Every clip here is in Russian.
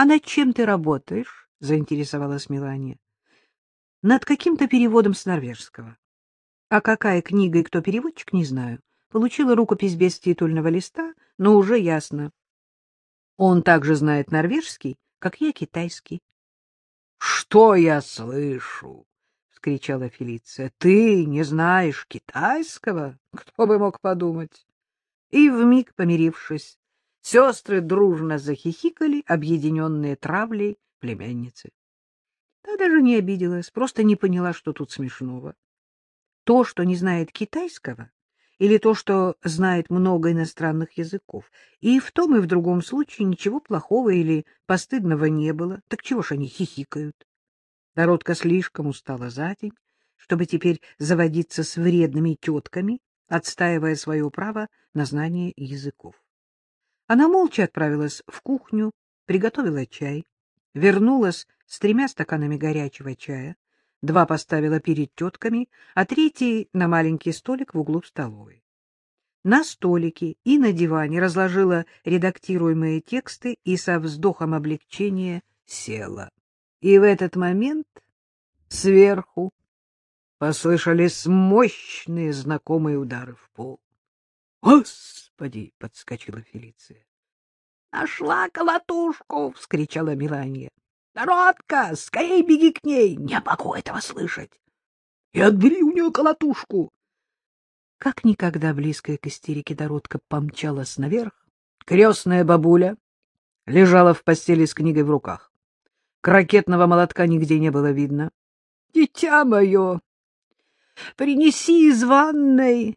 А над чем ты работаешь? — заинтересовалась Мелания. — Над каким-то переводом с норвежского. А какая книга и кто переводчик, не знаю. Получила рукопись без титульного листа, но уже ясно. Он также знает норвежский, как я китайский. — Что я слышу? — вскричала Фелиция. — Ты не знаешь китайского? Кто бы мог подумать? И, вмиг помирившись, сестры дружно захихикали, объединенные травлей племянницы. Та даже не обиделась, просто не поняла, что тут смешного. То, что не знает китайского, или то, что знает много иностранных языков. И в том и в другом случае ничего плохого или постыдного не было. Так чего ж они хихикают? Народка слишком устала за день, чтобы теперь заводиться с вредными тетками, отстаивая свое право на знание языков. Она молча отправилась в кухню, приготовила чай, вернулась с тремя стаканами горячего чая, два поставила перед тетками, а третий на маленький столик в углу столовой. На столике и на диване разложила редактируемые тексты и со вздохом облегчения села. И в этот момент сверху послышались мощные знакомые удары в пол. «Господи!» — подскочила Фелиция. «Нашла колотушку!» — вскричала Миланья. Народка, скорее беги к ней! Не могу этого слышать! И отбери у нее колотушку! Как никогда близкая к истерике Дородка помчалась наверх. Крестная бабуля лежала в постели с книгой в руках. Крокетного молотка нигде не было видно. — Дитя мое, принеси из ванной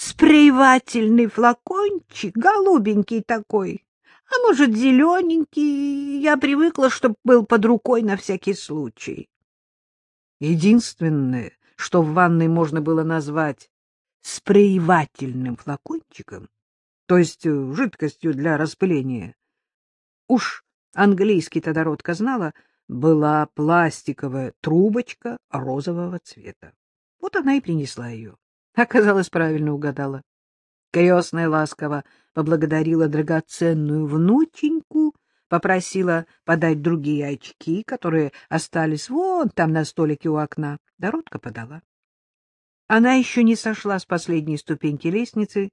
спрейвательный флакончик, голубенький такой, а может, зелененький. Я привыкла, чтоб был под рукой на всякий случай. Единственное, что в ванной можно было назвать спреевательным флакончиком, то есть э, жидкостью для распыления, уж английский Тодородка знала, была пластиковая трубочка розового цвета. Вот она и принесла ее. Оказалось, правильно угадала. Крестная ласково поблагодарила драгоценную внученьку, попросила подать другие очки, которые остались вон там на столике у окна. Дородка подала. Она еще не сошла с последней ступеньки лестницы,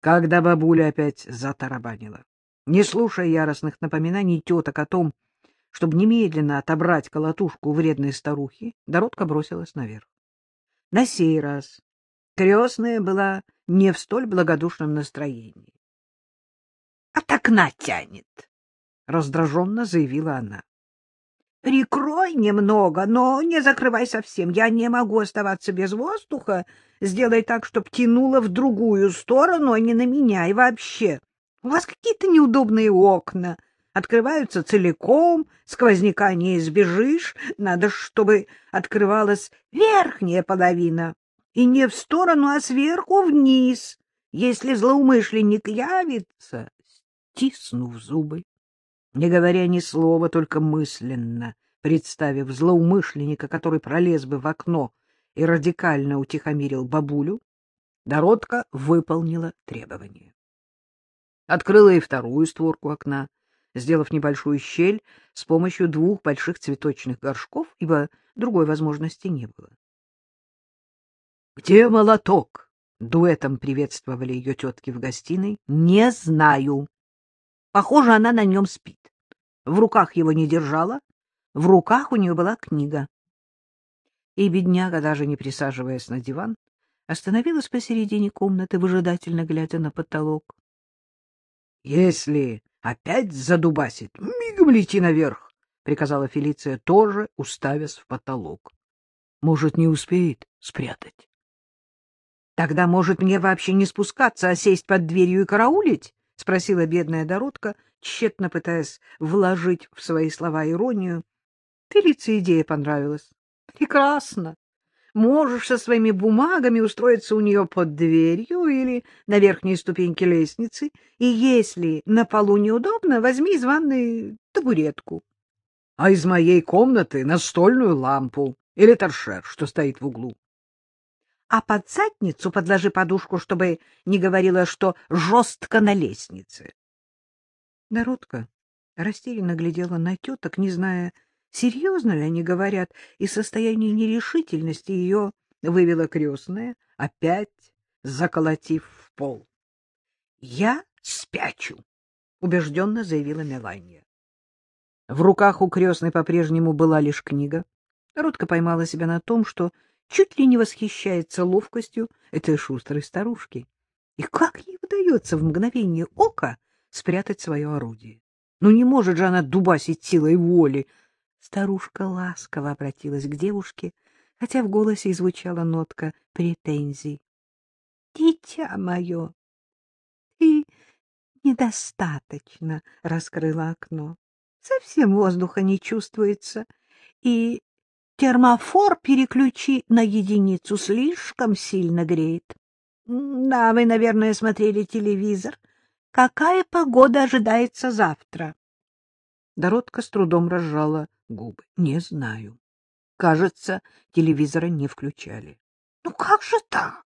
когда бабуля опять затарабанила. Не слушая яростных напоминаний теток о том, чтобы немедленно отобрать колотушку вредной старухи, Дородка бросилась наверх. На сей раз крестная была не в столь благодушном настроении. — От окна тянет, — раздраженно заявила она. — Прикрой немного, но не закрывай совсем. Я не могу оставаться без воздуха. Сделай так, чтоб тянуло в другую сторону, а не на меня. И вообще, у вас какие-то неудобные окна. Открываются целиком, сквозняка не избежишь. Надо, чтобы открывалась верхняя половина и не в сторону, а сверху вниз, если злоумышленник явится, стиснув зубы, не говоря ни слова, только мысленно, представив злоумышленника, который пролез бы в окно и радикально утихомирил бабулю, Дородка выполнила требование. Открыла и вторую створку окна, сделав небольшую щель с помощью двух больших цветочных горшков, ибо другой возможности не было. Где молоток? Дуэтом приветствовали ее тетки в гостиной. Не знаю. Похоже, она на нем спит. В руках его не держала, в руках у нее была книга. И бедняга, даже не присаживаясь на диван, остановилась посередине комнаты, выжидательно глядя на потолок. — Если опять задубасит, мигом лети наверх, — приказала Фелиция, тоже уставясь в потолок. — Может, не успеет спрятать? Тогда, может, мне вообще не спускаться, а сесть под дверью и караулить? — спросила бедная Доротка, тщетно пытаясь вложить в свои слова иронию. Фелиции идея понравилась. — Прекрасно. Можешь со своими бумагами устроиться у нее под дверью или на верхней ступеньке лестницы, и если на полу неудобно, возьми из ванной табуретку. А из моей комнаты настольную лампу или торшер, что стоит в углу а под задницу подложи подушку, чтобы не говорила, что жестко на лестнице. Народка растерянно глядела на теток, не зная, серьезно ли они говорят, и состояние нерешительности ее вывела крестная, опять заколотив в пол. — Я спячу, — убежденно заявила Меланья. В руках у крестной по-прежнему была лишь книга. Рудка поймала себя на том, что чуть ли не восхищается ловкостью этой шустрой старушки. И как ей удается в мгновение ока спрятать свое орудие? Ну не может же она дубасить силой воли. Старушка ласково обратилась к девушке, хотя в голосе звучала нотка претензий. — Дитя мое, ты недостаточно раскрыла окно. Совсем воздуха не чувствуется. И термофор переключи на единицу, слишком сильно греет. Да, вы, наверное, смотрели телевизор. Какая погода ожидается завтра? Доротка с трудом разжала губы. Не знаю. Кажется, телевизора не включали. Ну как же так?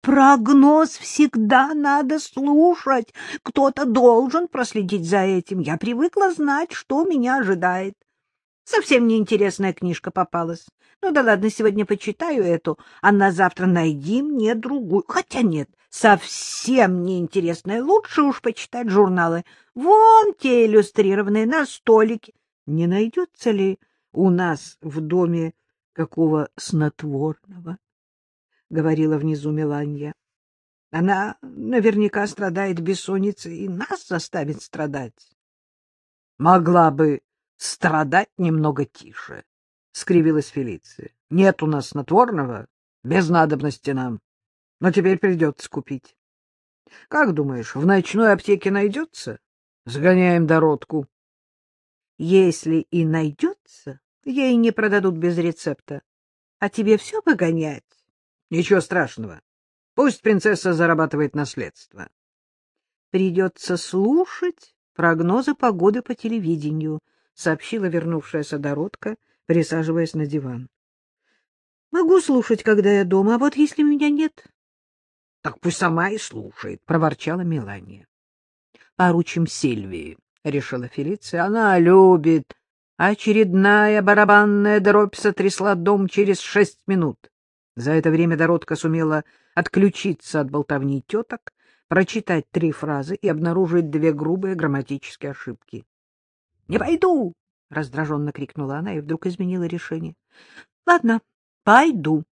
Прогноз всегда надо слушать. Кто-то должен проследить за этим. Я привыкла знать, что меня ожидает. Совсем неинтересная книжка попалась. Ну да ладно, сегодня почитаю эту, а на завтра найди мне другую. Хотя нет, совсем неинтересная. Лучше уж почитать журналы. Вон те иллюстрированные на столике. Не найдется ли у нас в доме какого снотворного? — говорила внизу Меланья. — Она наверняка страдает бессонницей и нас заставит страдать. — Могла бы страдать немного тише, — скривилась Фелиция. — Нет у нас снотворного, без надобности нам, но теперь придется купить. — Как думаешь, в ночной аптеке найдется? Сгоняем дородку. — Если и найдется, ей не продадут без рецепта. А тебе все погонять? Ничего страшного. Пусть принцесса зарабатывает наследство. Придется слушать прогнозы погоды по телевидению, сообщила вернувшаяся Доротка, присаживаясь на диван. — Могу слушать, когда я дома, а вот если меня нет... — Так пусть сама и слушает, — проворчала Мелания. — Поручим Сильвии, — решила Фелиция. — Она любит. Очередная барабанная дробь сотрясла дом через шесть минут. За это время Доротка сумела отключиться от болтовни теток, прочитать три фразы и обнаружить две грубые грамматические ошибки. — Не пойду! — раздраженно крикнула она и вдруг изменила решение. — Ладно, пойду.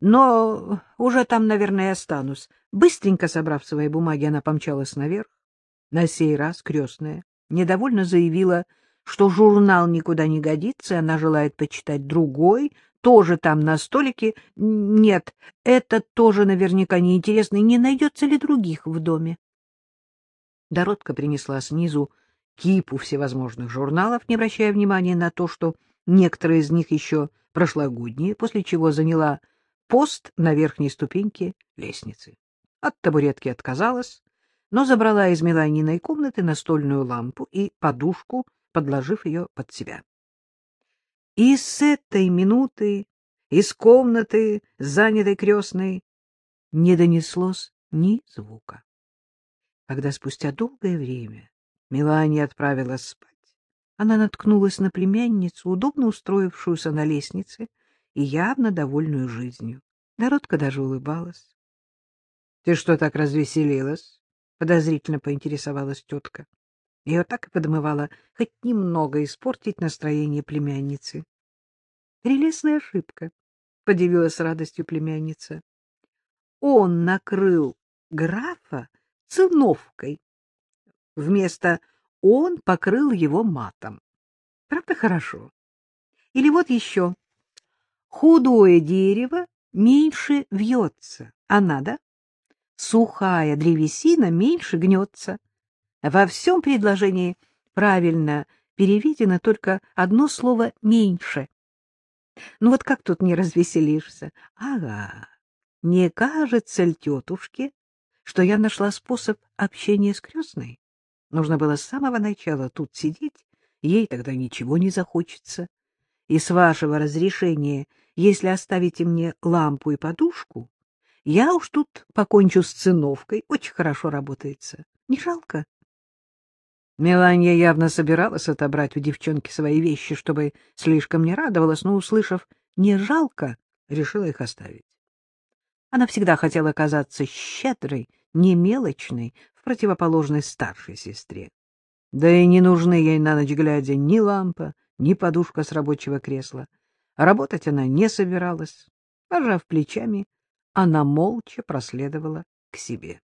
Но уже там, наверное, останусь. Быстренько собрав свои бумаги, она помчалась наверх. На сей раз крестная недовольно заявила, что журнал никуда не годится, она желает почитать другой, тоже там на столике. Нет, это тоже наверняка неинтересно. Не найдется ли других в доме? Доротка принесла снизу кипу всевозможных журналов, не обращая внимания на то, что некоторые из них еще прошлогодние, после чего заняла пост на верхней ступеньке лестницы. От табуретки отказалась, но забрала из Меланиной комнаты настольную лампу и подушку, подложив ее под себя. И с этой минуты из комнаты, занятой крестной, не донеслось ни звука. Когда спустя долгое время Мелания отправилась спать. Она наткнулась на племянницу, удобно устроившуюся на лестнице и явно довольную жизнью. Народка даже улыбалась. — Ты что так развеселилась? — подозрительно поинтересовалась тетка. Ее так и подмывало хоть немного испортить настроение племянницы. Прелестная ошибка, — подивилась радостью племянница. Он накрыл графа циновкой Вместо «он» покрыл его матом. Правда хорошо? Или вот еще. Худое дерево меньше вьется, а надо. Сухая древесина меньше гнется. Во всем предложении правильно переведено только одно слово «меньше». Ну вот как тут не развеселишься? Ага, не кажется ли тетушке, что я нашла способ общения с крестной? Нужно было с самого начала тут сидеть, ей тогда ничего не захочется. И с вашего разрешения, если оставите мне лампу и подушку, я уж тут покончу с циновкой, очень хорошо работается. Не жалко? Меланья явно собиралась отобрать у девчонки свои вещи, чтобы слишком не радовалась, но, услышав «не жалко», решила их оставить. Она всегда хотела казаться щедрой, не мелочной, противоположной старшей сестре. Да и не нужны ей на ночь глядя ни лампа, ни подушка с рабочего кресла. Работать она не собиралась. Пожав плечами, она молча проследовала к себе.